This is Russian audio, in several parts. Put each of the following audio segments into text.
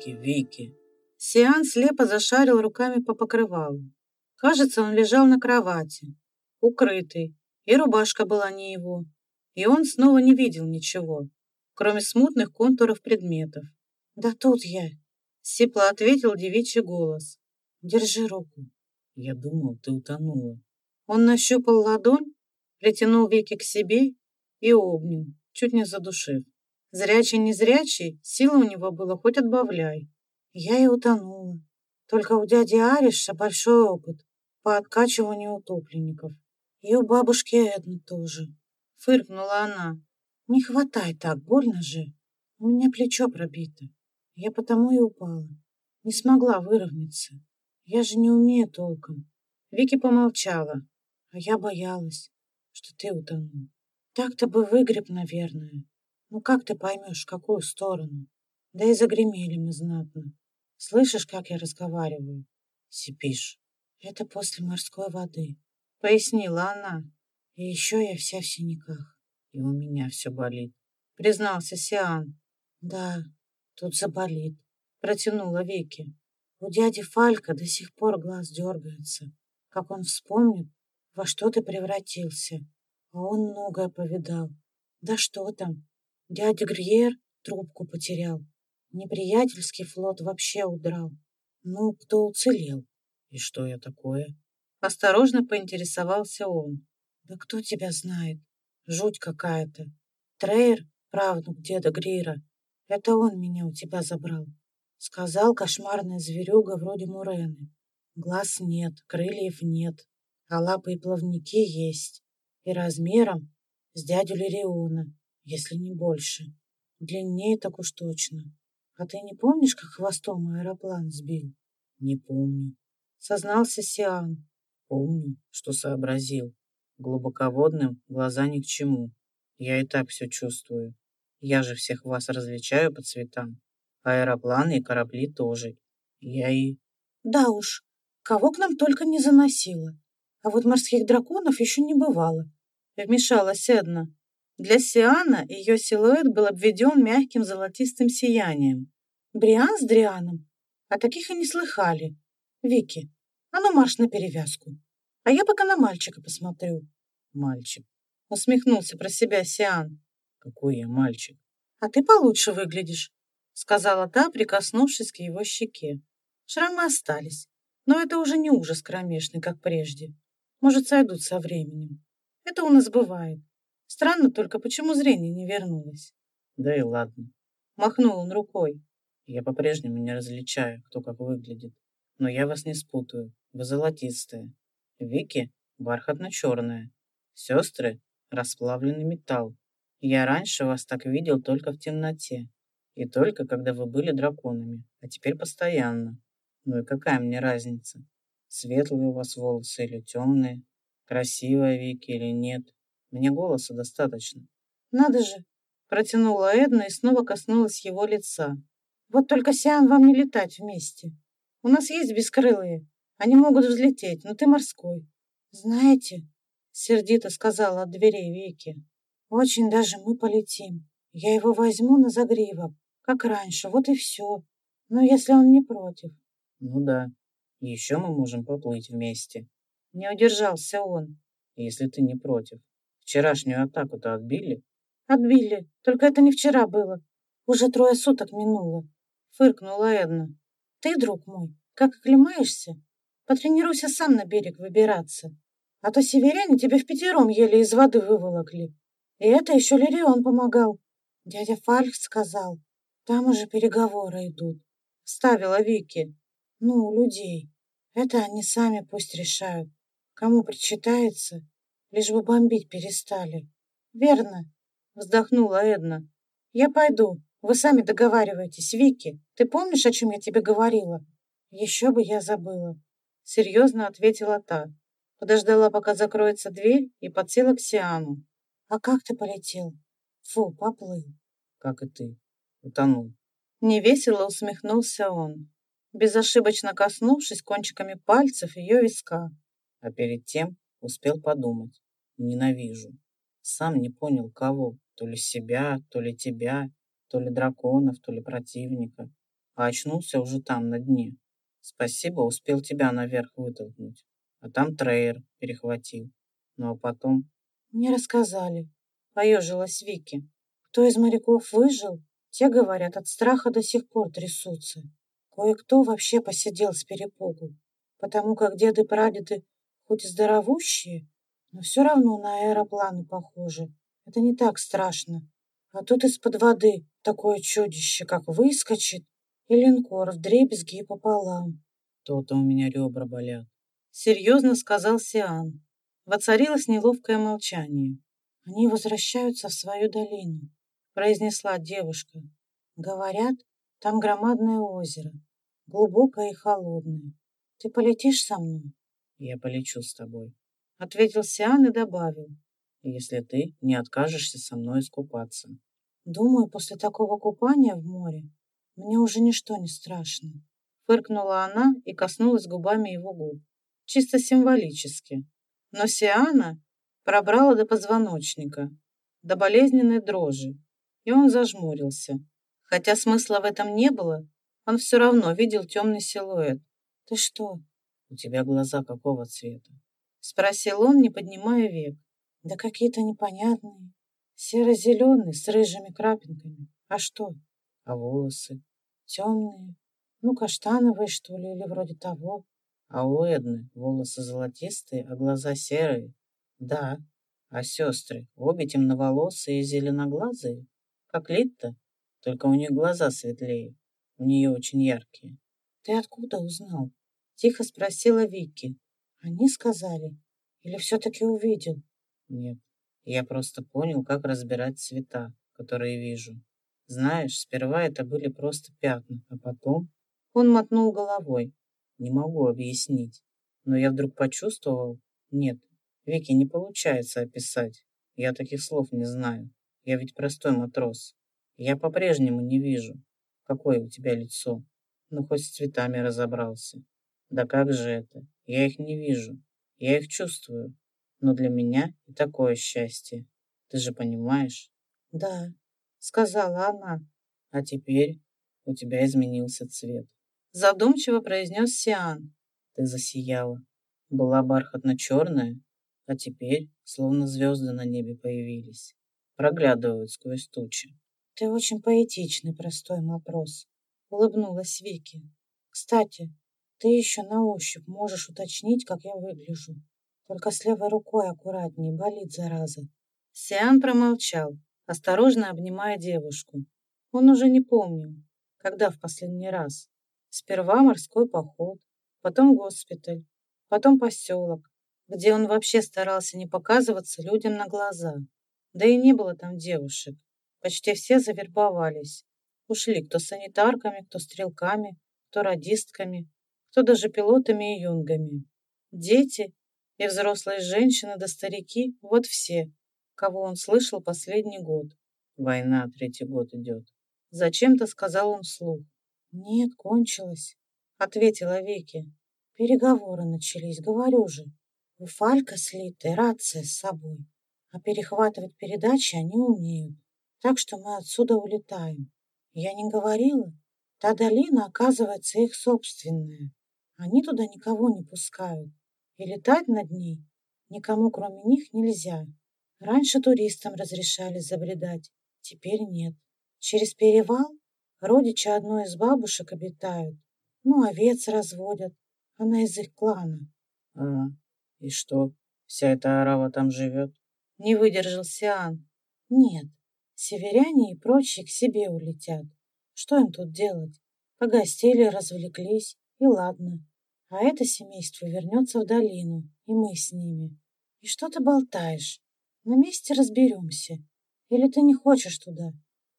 Вики, Вики. Сиан слепо зашарил руками по покрывалу. Кажется, он лежал на кровати, укрытый, и рубашка была не его. И он снова не видел ничего, кроме смутных контуров предметов. «Да тут я!» — сипло ответил девичий голос. «Держи руку». «Я думал, ты утонула». Он нащупал ладонь, притянул веки к себе и обнял, чуть не задушив. Зрячий незрячий, силы у него было хоть отбавляй. Я и утонула. Только у дяди Ариша большой опыт по откачиванию утопленников. И у бабушки Эдны тоже. Фыркнула она. Не хватай так, больно же. У меня плечо пробито. Я потому и упала. Не смогла выровняться. Я же не умею толком. Вики помолчала, а я боялась, что ты утонул. Так-то бы выгреб, наверное. Ну как ты поймешь, в какую сторону? Да и загремели мы знатно. Слышишь, как я разговариваю? Сипишь. Это после морской воды, пояснила она. И еще я вся в синяках. И у меня все болит, признался Сиан. Да, тут заболит, протянула Вики. У дяди Фалька до сих пор глаз дергается. Как он вспомнит, во что ты превратился. А он многое повидал. Да что там, Дядя Грьер трубку потерял. Неприятельский флот вообще удрал. Ну, кто уцелел? И что я такое? Осторожно поинтересовался он. Да кто тебя знает? Жуть какая-то. Трейер, правнук деда Грира, это он меня у тебя забрал. Сказал кошмарная зверюга вроде Мурены. Глаз нет, крыльев нет, а лапы и плавники есть. И размером с дядю Лириона если не больше. Длиннее так уж точно. А ты не помнишь, как хвостом аэроплан сбил? Не помню. Сознался Сиан. Помню, что сообразил. Глубоководным глаза ни к чему. Я и так все чувствую. Я же всех вас различаю по цветам. Аэропланы и корабли тоже. Я и... Да уж, кого к нам только не заносило. А вот морских драконов еще не бывало. Вмешалась Эдна. Для Сиана ее силуэт был обведен мягким золотистым сиянием. Бриан с Дрианом? О таких и не слыхали. Вики, а ну марш на перевязку. А я пока на мальчика посмотрю. Мальчик. Усмехнулся про себя Сиан. Какой я мальчик? А ты получше выглядишь, сказала та, прикоснувшись к его щеке. Шрамы остались, но это уже не ужас кромешный, как прежде. Может, сойдут со временем. Это у нас бывает. Странно только, почему зрение не вернулось. Да и ладно. Махнул он рукой. Я по-прежнему не различаю, кто как выглядит. Но я вас не спутаю. Вы золотистые. Вики бархатно-черная. Сестры расплавленный металл. Я раньше вас так видел только в темноте. И только когда вы были драконами. А теперь постоянно. Ну и какая мне разница? Светлые у вас волосы или темные? Красивая Вики или нет? Мне голоса достаточно. Надо же, протянула Эдна и снова коснулась его лица. Вот только Сиан вам не летать вместе. У нас есть бескрылые. Они могут взлететь, но ты морской. Знаете, сердито сказала от дверей Вики. Очень даже мы полетим. Я его возьму на загривок, как раньше, вот и все. Но если он не против. Ну да. Еще мы можем поплыть вместе. Не удержался он. Если ты не против. Вчерашнюю атаку-то отбили? Отбили. Только это не вчера было. Уже трое суток минуло. Фыркнула Эдна. Ты, друг мой, как оклемаешься, потренируйся сам на берег выбираться. А то северяне тебя в пятером еле из воды выволокли. И это еще Лирион помогал. Дядя Фальк сказал, там уже переговоры идут. Ставила Вики. Ну, людей. Это они сами пусть решают. Кому причитается, лишь бы бомбить перестали. Верно, вздохнула Эдна. Я пойду. Вы сами договариваетесь, Вики. Ты помнишь, о чем я тебе говорила? Еще бы я забыла. Серьезно ответила та. Подождала, пока закроется дверь, и подсела к Сиану. А как ты полетел? Фу, поплыл. Как и ты. Утонул. Невесело усмехнулся он, безошибочно коснувшись кончиками пальцев ее виска. А перед тем Успел подумать. Ненавижу. Сам не понял, кого. То ли себя, то ли тебя, то ли драконов, то ли противника. а очнулся уже там, на дне. Спасибо, успел тебя наверх вытолкнуть. А там трейер перехватил. Ну а потом... Мне рассказали. Поежилась Вики. Кто из моряков выжил, те, говорят, от страха до сих пор трясутся. Кое-кто вообще посидел с перепугу, потому как деды-прадеды хоть и здоровущие, но все равно на аэропланы похожи. Это не так страшно. А тут из-под воды такое чудище, как выскочит, и линкор вдребезги пополам. То-то у меня ребра болят. Серьезно сказал Сиан. Воцарилось неловкое молчание. Они возвращаются в свою долину, произнесла девушка. Говорят, там громадное озеро, глубокое и холодное. Ты полетишь со мной? Я полечу с тобой, ответил Сиан и добавил. Если ты не откажешься со мной искупаться. Думаю, после такого купания в море мне уже ничто не страшно. Фыркнула она и коснулась губами его губ. Чисто символически. Но Сиана пробрала до позвоночника, до болезненной дрожи, и он зажмурился. Хотя смысла в этом не было, он все равно видел темный силуэт. «Ты что?» «У тебя глаза какого цвета?» Спросил он, не поднимая век. «Да какие-то непонятные. Серо-зеленые, с рыжими крапинками. А что?» «А волосы?» «Темные. Ну, каштановые, что ли, или вроде того». «А у Эдны волосы золотистые, а глаза серые?» «Да. А сестры обе темноволосые и зеленоглазые, как Литта, только у них глаза светлее, у нее очень яркие». «Ты откуда узнал?» Тихо спросила Вики. Они сказали? Или все-таки увидел? Нет, я просто понял, как разбирать цвета, которые вижу. Знаешь, сперва это были просто пятна, а потом... Он мотнул головой. Не могу объяснить. Но я вдруг почувствовал... Нет, Вики не получается описать. Я таких слов не знаю. Я ведь простой матрос. Я по-прежнему не вижу, какое у тебя лицо. Ну, хоть с цветами разобрался. Да как же это? Я их не вижу. Я их чувствую. Но для меня и такое счастье. Ты же понимаешь? Да, сказала она. А теперь у тебя изменился цвет. Задумчиво произнес Сиан. Ты засияла. Была бархатно-черная, а теперь словно звезды на небе появились. Проглядывают сквозь тучи. Ты очень поэтичный, простой матрос. Улыбнулась Вики. Кстати, ты еще на ощупь можешь уточнить, как я выгляжу. Только с левой рукой аккуратнее, болит зараза. Сиан промолчал, осторожно обнимая девушку. Он уже не помнил, когда в последний раз. Сперва морской поход, потом госпиталь, потом поселок, где он вообще старался не показываться людям на глаза. Да и не было там девушек. Почти все завербовались. Ушли кто санитарками, кто стрелками, кто радистками, кто даже пилотами и юнгами. Дети и взрослые женщины да старики – вот все, кого он слышал последний год. Война третий год идет. Зачем-то сказал он вслух. Нет, кончилось, ответила Вики. Переговоры начались, говорю же. У Фалька слитая рация с собой, а перехватывать передачи они умеют. Так что мы отсюда улетаем. Я не говорила, та долина, оказывается, их собственная. Они туда никого не пускают, и летать над ней никому, кроме них, нельзя. Раньше туристам разрешали забредать, теперь нет. Через перевал родичи одной из бабушек обитают, ну, овец разводят, она из их клана. А, и что, вся эта арава там живет? Не выдержал Сиан. Нет, северяне и прочие к себе улетят. Что им тут делать? Погостили, развлеклись, и ладно. А это семейство вернется в долину, и мы с ними. И что ты болтаешь? На месте разберемся. Или ты не хочешь туда?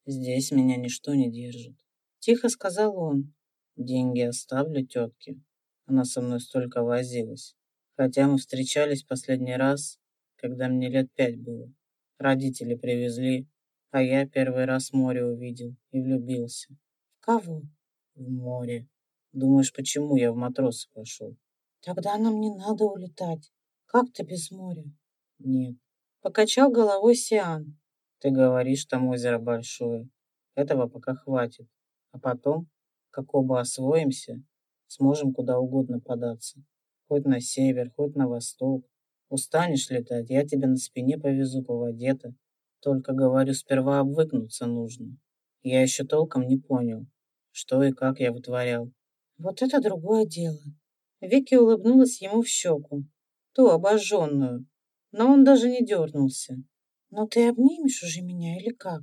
Здесь меня ничто не держит. Тихо сказал он. Деньги оставлю тетке. Она со мной столько возилась. Хотя мы встречались последний раз, когда мне лет пять было. Родители привезли, а я первый раз море увидел и влюбился. В кого? В море. Думаешь, почему я в матросы пошел? Тогда нам не надо улетать. Как ты без моря? Нет. Покачал головой Сиан. Ты говоришь, там озеро большое. Этого пока хватит. А потом Как оба освоимся, сможем куда угодно податься. Хоть на север, хоть на восток. Устанешь летать, я тебя на спине повезу по воде-то. Только, говорю, сперва обвыкнуться нужно. Я еще толком не понял, что и как я вытворял. Вот это другое дело. Вики улыбнулась ему в щеку, ту обожженную, но он даже не дернулся. «Но ты обнимешь уже меня или как?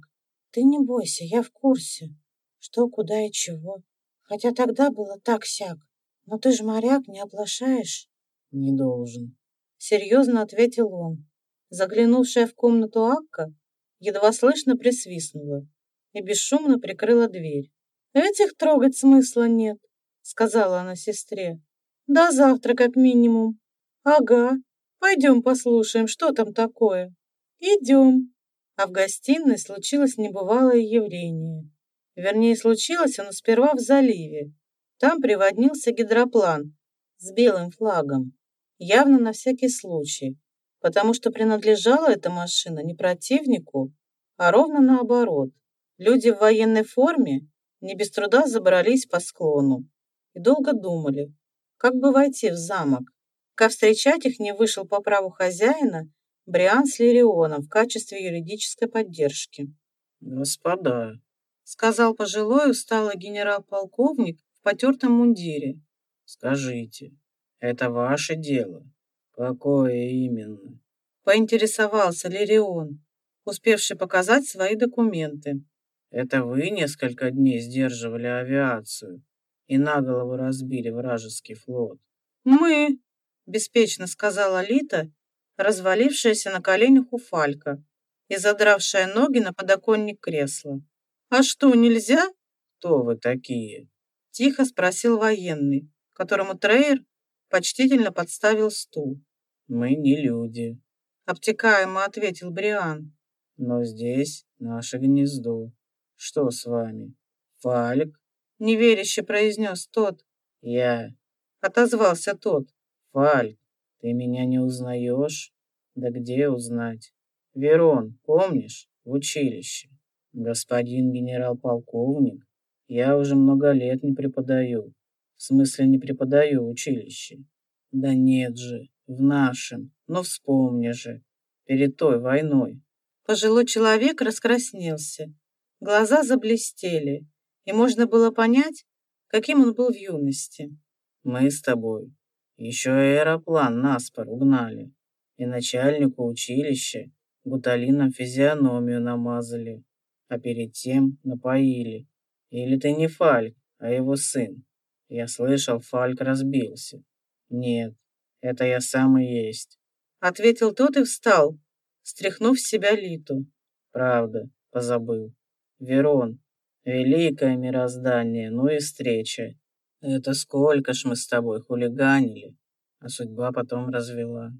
Ты не бойся, я в курсе, что, куда и чего. Хотя тогда было так-сяк. Но ты же моряк, не оплошаешь?» «Не должен», — серьезно ответил он. Заглянувшая в комнату Акка едва слышно присвистнула и бесшумно прикрыла дверь. «Этих трогать смысла нет», — сказала она сестре. «До завтра как минимум». «Ага, пойдем послушаем, что там такое». «Идем». А в гостиной случилось небывалое явление. Вернее, случилось оно сперва в заливе. Там приводнился гидроплан с белым флагом, явно на всякий случай, потому что принадлежала эта машина не противнику, а ровно наоборот. Люди в военной форме не без труда забрались по склону и долго думали, как бы войти в замок. Как встречать их не вышел по праву хозяина Бриан с Лирионом в качестве юридической поддержки. «Господа», — сказал пожилой усталый генерал-полковник в потертом мундире. «Скажите, это ваше дело? Какое именно?» Поинтересовался Лирион, успевший показать свои документы. «Это вы несколько дней сдерживали авиацию и наголову разбили вражеский флот?» «Мы», — беспечно сказала Лита развалившаяся на коленях у Фалька и задравшая ноги на подоконник кресла. «А что, нельзя?» «Кто вы такие?» Тихо спросил военный, которому Трейер почтительно подставил стул. «Мы не люди», — обтекаемо ответил Бриан. «Но здесь наше гнездо. Что с вами?» «Фальк?» — неверяще произнес тот. «Я», — отозвался тот. «Фальк, ты меня не узнаешь? Да где узнать? Верон, помнишь? В училище. Господин генерал-полковник, я уже много лет не преподаю. В смысле, не преподаю в училище. Да нет же, в нашем. Но вспомни же, перед той войной. Пожилой человек раскраснелся. Глаза заблестели, и можно было понять, каким он был в юности. Мы с тобой еще аэроплан наспор угнали. И начальнику училища гуталином физиономию намазали, а перед тем напоили. Или ты не Фальк, а его сын? Я слышал, Фальк разбился. Нет, это я сам и есть. Ответил тот и встал, стряхнув с себя Литу. Правда, позабыл. Верон, великое мироздание, ну и встреча. Это сколько ж мы с тобой хулиганили, а судьба потом развела.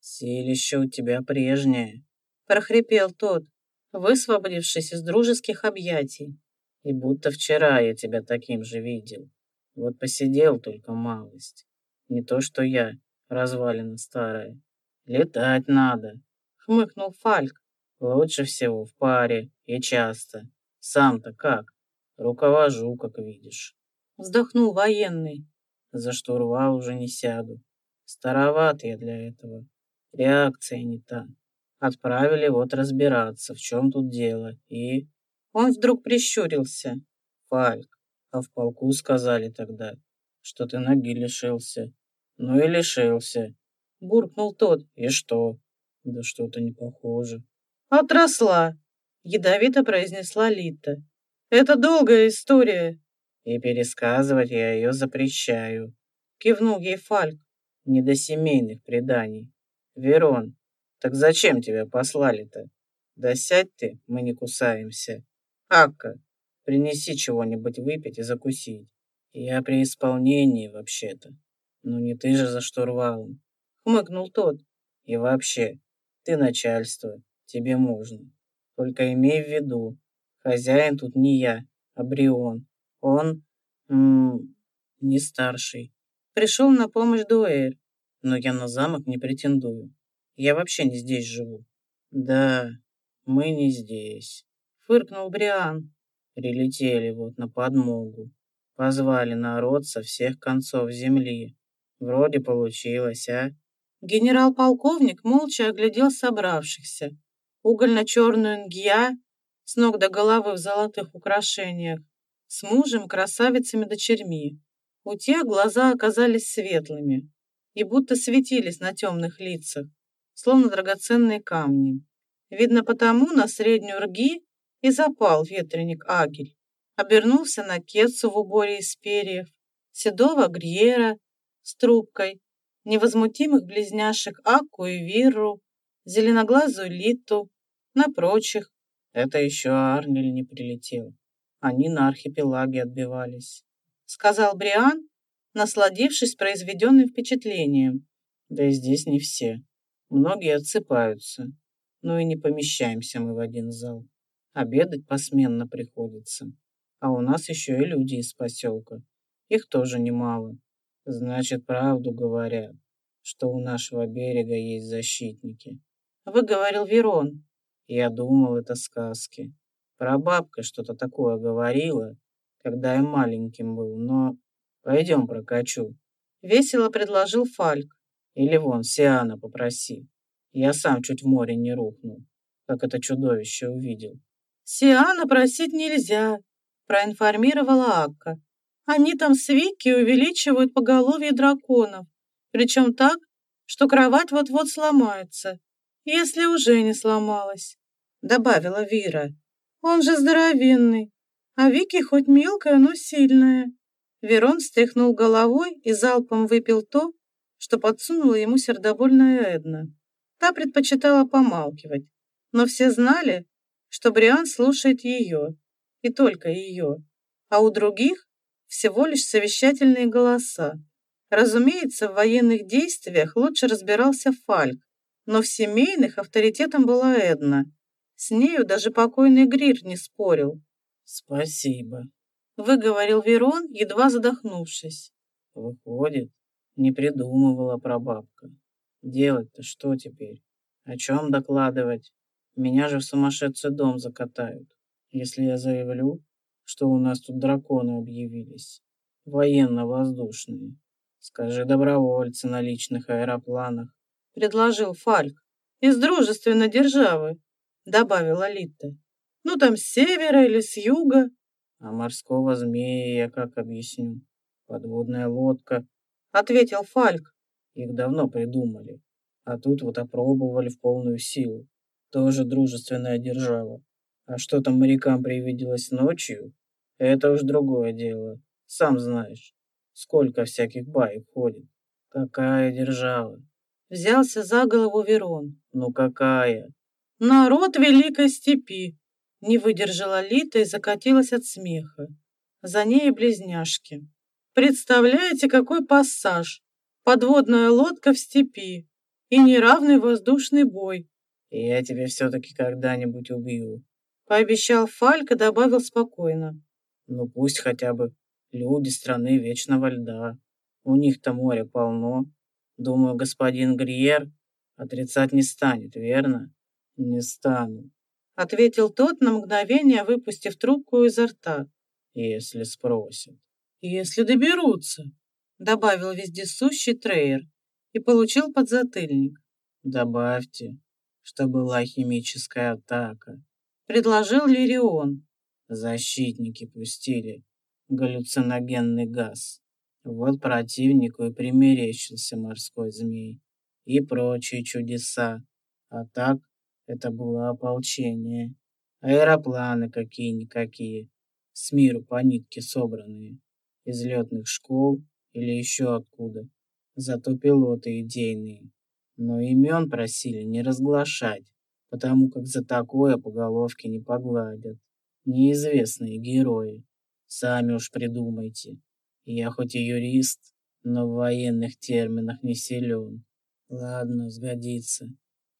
Силище у тебя прежнее, прохрипел тот, высвободившись из дружеских объятий. И будто вчера я тебя таким же видел. Вот посидел только малость. Не то что я, развалина старая. Летать надо, хмыкнул Фальк. Лучше всего в паре и часто. Сам-то как? Руковожу, как видишь вздохнул военный. За штурвал уже не сяду. Староват я для этого. Реакция не та. Отправили вот разбираться, в чем тут дело. И... Он вдруг прищурился. Фальк, а в полку сказали тогда, что ты ноги лишился. Ну и лишился. Буркнул тот. И что? Да что-то не похоже. Отросла, ядовито произнесла Лита. Это долгая история и пересказывать я ее запрещаю. Кивнул ей Фальк. Не до семейных преданий. Верон, так зачем тебя послали-то? Да сядь ты, мы не кусаемся. Акка, принеси чего-нибудь выпить и закусить. Я при исполнении вообще-то. Ну не ты же за штурвалом. Хмыкнул тот. И вообще, ты начальство, тебе можно. Только имей в виду, хозяин тут не я, а Брион. Он м не старший. Пришел на помощь Дуэр, но я на замок не претендую. Я вообще не здесь живу. Да, мы не здесь. Фыркнул Бриан. Прилетели вот на подмогу. Позвали народ со всех концов земли. Вроде получилось, а? Генерал-полковник молча оглядел собравшихся. Угольно-черную нгья с ног до головы в золотых украшениях, с мужем, красавицами-дочерьми. У тех глаза оказались светлыми и будто светились на темных лицах, словно драгоценные камни. Видно, потому на среднюю рги и запал ветреник Агель. Обернулся на Кетсу в уборе из перьев, седого Гриера с трубкой, невозмутимых близняшек Аку и Вирру, зеленоглазую Литу, на прочих. Это еще Арнель не прилетел. Они на архипелаге отбивались, сказал Бриан, насладившись произведенным впечатлением. Да и здесь не все. Многие отсыпаются. Ну и не помещаемся мы в один зал. Обедать посменно приходится. А у нас еще и люди из поселка. Их тоже немало. Значит, правду говорят, что у нашего берега есть защитники. Выговорил Верон. Я думал, это сказки. Про бабка что-то такое говорила, когда я маленьким был, но... Пойдем прокачу. Весело предложил Фальк. Или вон, Сиана попроси. Я сам чуть в море не рухнул, как это чудовище увидел. Сиана просить нельзя, проинформировала Акка. Они там с Вики увеличивают поголовье драконов, причем так, что кровать вот-вот сломается, если уже не сломалась, добавила Вира. Он же здоровенный, а Вики хоть мелкая, но сильная. Верон стряхнул головой и залпом выпил то, что подсунула ему сердобольная Эдна. Та предпочитала помалкивать, но все знали, что Бриан слушает ее, и только ее, а у других всего лишь совещательные голоса. Разумеется, в военных действиях лучше разбирался Фальк, но в семейных авторитетом была Эдна. С нею даже покойный Грир не спорил. «Спасибо», — выговорил Верон, едва задохнувшись. «Выходит, не придумывала прабабка. Делать-то что теперь? О чем докладывать? Меня же в сумасшедший дом закатают, если я заявлю, что у нас тут драконы объявились. Военно-воздушные. Скажи добровольцы на личных аэропланах. Предложил Фальк. Из дружественной державы, добавила Лита. Ну там с севера или с юга. А морского змея я как объясню? Подводная лодка. Ответил Фальк. Их давно придумали. А тут вот опробовали в полную силу. Тоже дружественная держава. А что там морякам привиделось ночью, это уж другое дело. Сам знаешь, сколько всяких баек ходит. Какая держава? Взялся за голову Верон. Ну какая? Народ Великой Степи. Не выдержала Лита и закатилась от смеха. За ней близняшки. Представляете, какой пассаж? Подводная лодка в степи и неравный воздушный бой. Я тебя все-таки когда-нибудь убью, Пообещал Фальк и добавил спокойно. Ну пусть хотя бы люди страны Вечного Льда. У них-то море полно. Думаю, господин Гриер отрицать не станет, верно? Не стану. Ответил тот на мгновение, выпустив трубку изо рта. Если спросят. Если доберутся, добавил вездесущий Трейер и получил подзатыльник. Добавьте, что была химическая атака предложил Лирион. Защитники пустили галлюциногенный газ. Вот противнику и примерещился морской змей и прочие чудеса. А так, это было ополчение. Аэропланы какие-никакие, с миру по нитке собранные, из летных школ или еще откуда. Зато пилоты идейные. Но имен просили не разглашать потому как за такое по не погладят. Неизвестные герои. Сами уж придумайте. Я хоть и юрист, но в военных терминах не силен. Ладно, сгодится.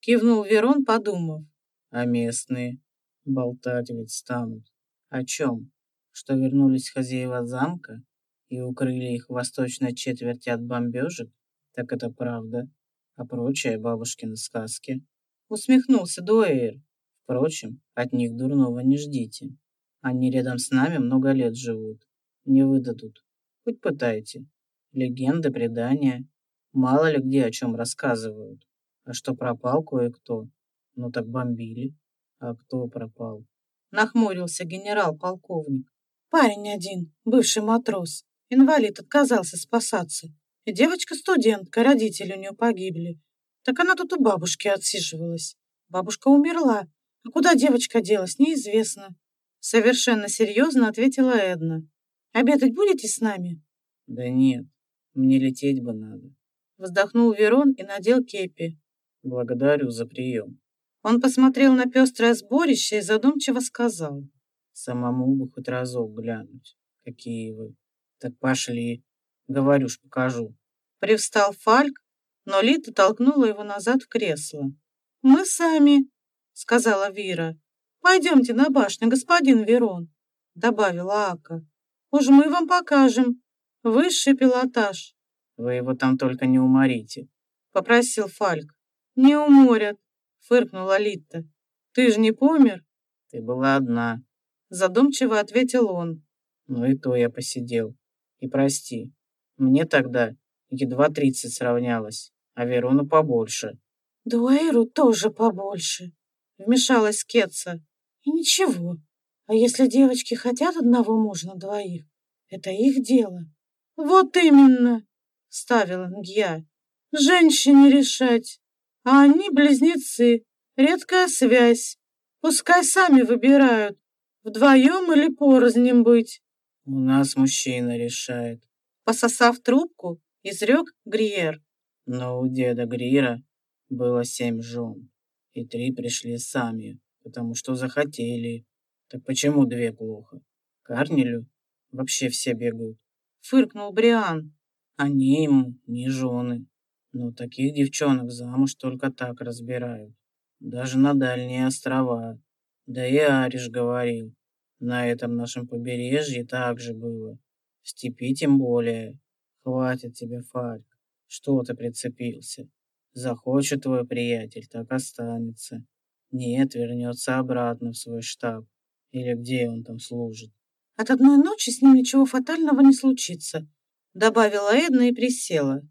Кивнул Верон, подумав. А местные? Болтать ведь станут. О чем? Что вернулись хозяева замка и укрыли их в восточной четверти от бомбежек? Так это правда. А прочее бабушкины сказки усмехнулся Дуэйр. Впрочем, от них дурного не ждите. Они рядом с нами много лет живут. Не выдадут. Хоть пытайте. Легенды, предания. Мало ли где о чем рассказывают. А что пропал кое-кто, ну так бомбили. А кто пропал? Нахмурился генерал-полковник. Парень один, бывший матрос. Инвалид отказался спасаться. И девочка-студентка, родители у нее погибли. Так она тут у бабушки отсиживалась. Бабушка умерла. А куда девочка делась, неизвестно. Совершенно серьезно ответила Эдна. Обедать будете с нами? Да нет, мне лететь бы надо. Вздохнул Верон и надел кепи. Благодарю за прием. Он посмотрел на пестрое сборище и задумчиво сказал. Самому бы хоть разок глянуть. Какие вы. Так пошли. Говорю ж, покажу. Привстал Фальк, но Лита толкнула его назад в кресло. «Мы сами», — сказала Вира. «Пойдемте на башню, господин Верон», — добавила Ака. «Уж мы вам покажем. Высший пилотаж». «Вы его там только не уморите», — попросил Фальк. «Не уморят», — фыркнула Литта. «Ты же не помер?» «Ты была одна», — задумчиво ответил он. «Ну и то я посидел. И прости, мне тогда едва тридцать сравнялось, а Верону побольше». «Дуэйру тоже побольше», — вмешалась Кетца. «И ничего, а если девочки хотят одного мужа на двоих, это их дело». «Вот именно», — ставила Нгья. «Женщине решать, а они близнецы, редкая связь. Пускай сами выбирают, вдвоем или порознем быть». «У нас мужчина решает», — пососав трубку, изрек Гриер. «Но у деда Гриера было семь жен, и три пришли сами, потому что захотели. Так почему две плохо? Карнелю вообще все бегают. Фыркнул Бриан. Они ему не жены. Но таких девчонок замуж только так разбирают. Даже на дальние острова. Да и Ариш говорил. На этом нашем побережье так же было. В степи тем более. Хватит тебе, Фальк. Что ты прицепился? Захочет твой приятель, так останется. Нет, вернется обратно в свой штаб. Или где он там служит. От одной ночи с ним ничего фатального не случится, добавила Эдна и присела.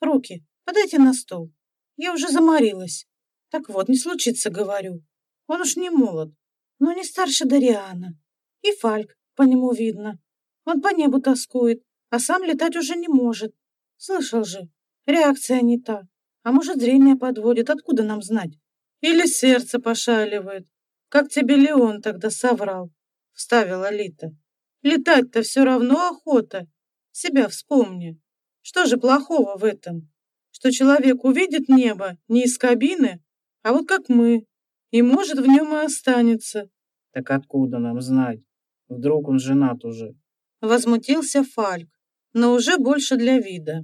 Руки, подайте на стол. Я уже заморилась. Так вот, не случится, говорю. Он уж не молод, но не старше Дариана. И Фальк, по нему видно. Он по небу тоскует, а сам летать уже не может. Слышал же, реакция не та. А может, зрение подводит, откуда нам знать? Или сердце пошаливает. Как тебе Леон тогда соврал? Вставила Лита. Летать-то все равно охота. Себя вспомни. Что же плохого в этом? Что человек увидит небо не из кабины, а вот как мы, и может в нем и останется. Так откуда нам знать? Вдруг он женат уже? Возмутился Фальк, но уже больше для вида.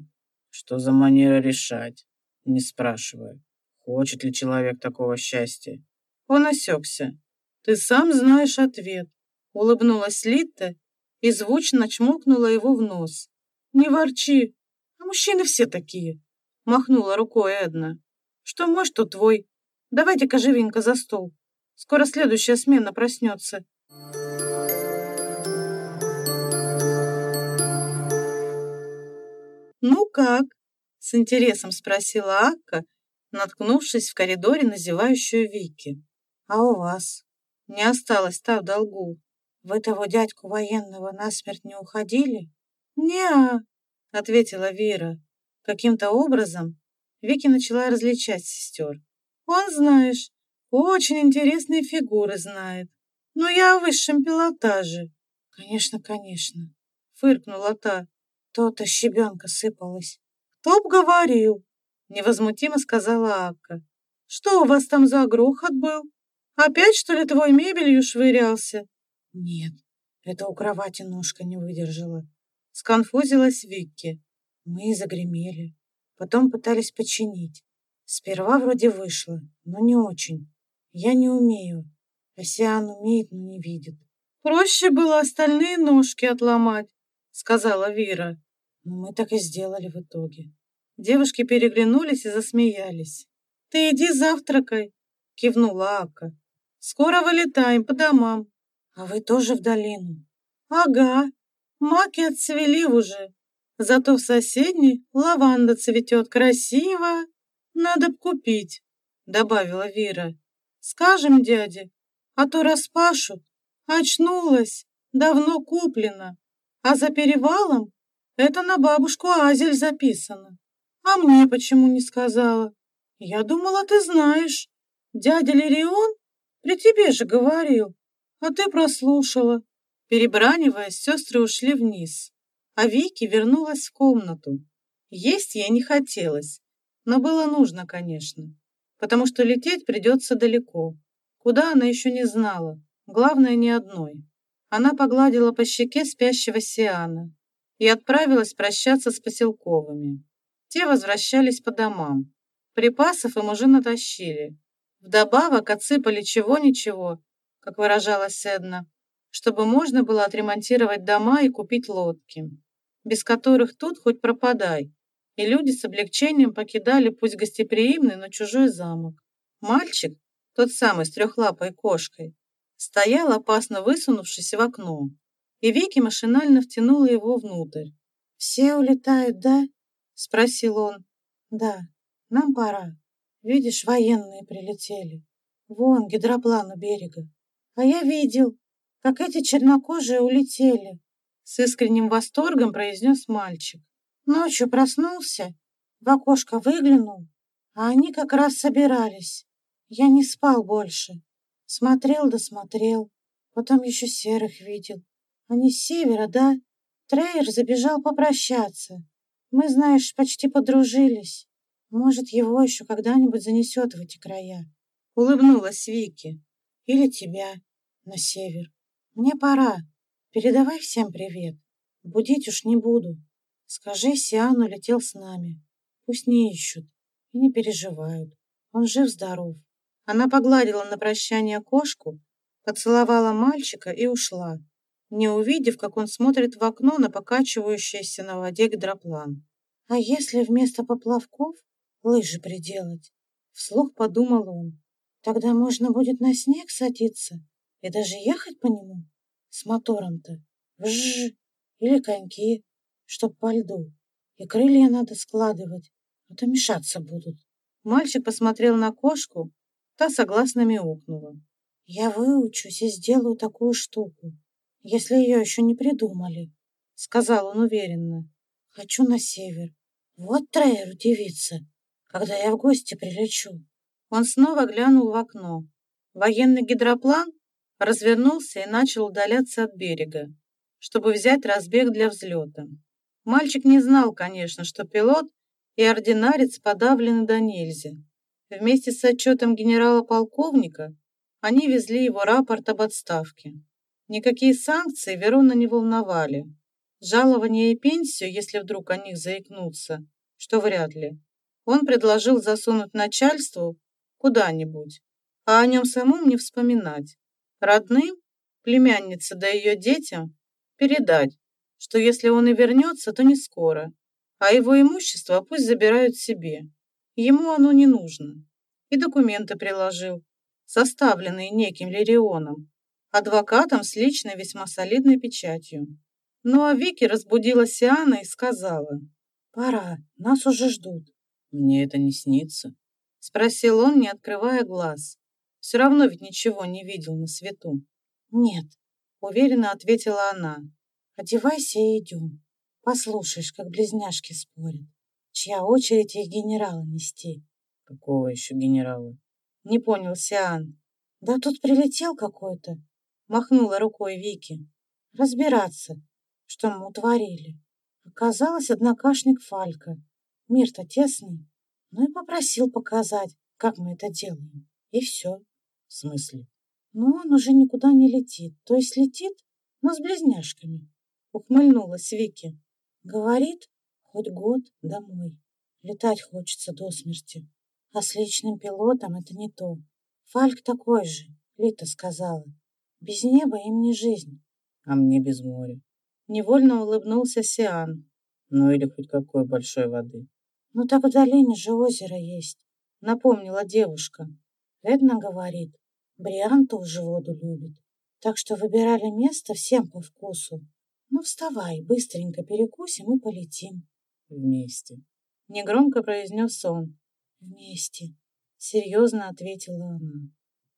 Что за манера решать? не спрашивая, хочет ли человек такого счастья. Он осекся. «Ты сам знаешь ответ», — улыбнулась Литта и звучно чмокнула его в нос. «Не ворчи, а мужчины все такие», — махнула рукой Эдна. «Что мой, что твой. Давайте-ка живенько за стол. Скоро следующая смена проснется». «Ну как?» С интересом спросила Акка, наткнувшись в коридоре на зевающую Вики. «А у вас?» «Не осталось-то в долгу. Вы того дядьку военного насмерть не уходили?» «Не-а», ответила Вера. Каким-то образом Вики начала различать сестер. «Он, знаешь, очень интересные фигуры знает. Но я о высшем пилотаже». «Конечно, конечно», фыркнула та. То-то щебенка сыпалась. «Кто б говорил?» — невозмутимо сказала Акка. «Что у вас там за грохот был? Опять, что ли, твой мебелью швырялся?» «Нет, это у кровати ножка не выдержала». Сконфузилась Викки. Мы загремели. Потом пытались починить. Сперва вроде вышло, но не очень. Я не умею. Осиан умеет, но не видит. «Проще было остальные ножки отломать», — сказала Вира. Но мы так и сделали в итоге. Девушки переглянулись и засмеялись. «Ты иди завтракай», — кивнула Ака. «Скоро вылетаем по домам. А вы тоже в долину?» «Ага», Маки отцвели уже, зато в соседней лаванда цветет красиво. Надо б купить, добавила Вира. Скажем дяде, а то распашут. Очнулась, давно куплена. А за перевалом это на бабушку Азель записано. А мне почему не сказала? Я думала, ты знаешь. Дядя Лирион при тебе же говорил, а ты прослушала. Перебраниваясь, сестры ушли вниз, а Вики вернулась в комнату. Есть ей не хотелось, но было нужно, конечно, потому что лететь придется далеко. Куда она еще не знала, главное, не одной. Она погладила по щеке спящего Сиана и отправилась прощаться с поселковыми. Те возвращались по домам. Припасов им уже натащили. Вдобавок отсыпали чего-ничего, как выражалась Эдна, чтобы можно было отремонтировать дома и купить лодки, без которых тут хоть пропадай. И люди с облегчением покидали пусть гостеприимный, но чужой замок. Мальчик, тот самый с трехлапой кошкой, стоял опасно высунувшись в окно, и Вики машинально втянула его внутрь. «Все улетают, да?» — спросил он. «Да, нам пора. Видишь, военные прилетели. Вон гидроплан у берега. А я видел, как эти чернокожие улетели. С искренним восторгом произнес мальчик. Ночью проснулся, в окошко выглянул, а они как раз собирались. Я не спал больше. Смотрел да смотрел. Потом еще серых видел. Они с севера, да? Трейер забежал попрощаться. Мы, знаешь, почти подружились. Может, его еще когда-нибудь занесет в эти края. Улыбнулась Вики. Или тебя на север. Мне пора. Передавай всем привет. Будить уж не буду. Скажи, Сиан улетел с нами. Пусть не ищут и не переживают. Он жив-здоров. Она погладила на прощание кошку, поцеловала мальчика и ушла, не увидев, как он смотрит в окно на покачивающийся на воде гидроплан. А если вместо поплавков лыжи приделать? Вслух подумал он. Тогда можно будет на снег садиться и даже ехать по нему с мотором-то. Вжж! Или коньки, чтоб по льду. И крылья надо складывать, а то мешаться будут. Мальчик посмотрел на кошку, та согласно мяукнула. Я выучусь и сделаю такую штуку, если ее еще не придумали, сказал он уверенно. Хочу на север. Вот Трейер удивится, когда я в гости прилечу. Он снова глянул в окно. Военный гидроплан развернулся и начал удаляться от берега, чтобы взять разбег для взлета. Мальчик не знал, конечно, что пилот и ординарец подавлены до нельзя. Вместе с отчетом генерала-полковника они везли его рапорт об отставке. Никакие санкции Верона не волновали. Жалование и пенсию, если вдруг о них заикнутся, что вряд ли, он предложил засунуть начальству куда-нибудь, а о нем самом не вспоминать. Родным, племяннице да ее детям, передать, что если он и вернется, то не скоро, а его имущество пусть забирают себе. Ему оно не нужно. И документы приложил, составленные неким Лирионом, адвокатом с личной весьма солидной печатью. Ну а Вики разбудила Сиана и сказала, «Пора, нас уже ждут». «Мне это не снится?» Спросил он, не открывая глаз. Все равно ведь ничего не видел на свету. Нет, уверенно ответила она. Одевайся и идем. Послушаешь, как близняшки спорят. Чья очередь их генерала нести? Какого еще генерала? Не понял Сиан. Да тут прилетел какой-то. Махнула рукой Вики. Разбираться, что мы утворили. Оказалось, однокашник Фалька. Мир-то тесный. Ну и попросил показать, как мы это делаем. И все. В смысле? Ну, он уже никуда не летит. То есть летит, но с близняшками. Ухмыльнулась Вики. Говорит, хоть год домой. Летать хочется до смерти. А с личным пилотом это не то. Фальк такой же, Лита сказала. Без неба им не жизнь. А мне без моря. Невольно улыбнулся Сиан. Ну или хоть какой большой воды. Ну так в долине же озеро есть. Напомнила девушка. Эдна говорит, Бриан тоже воду любит. Так что выбирали место всем по вкусу. Ну, вставай, быстренько перекусим и полетим. Вместе. Негромко произнес он. Вместе. Серьезно ответила она.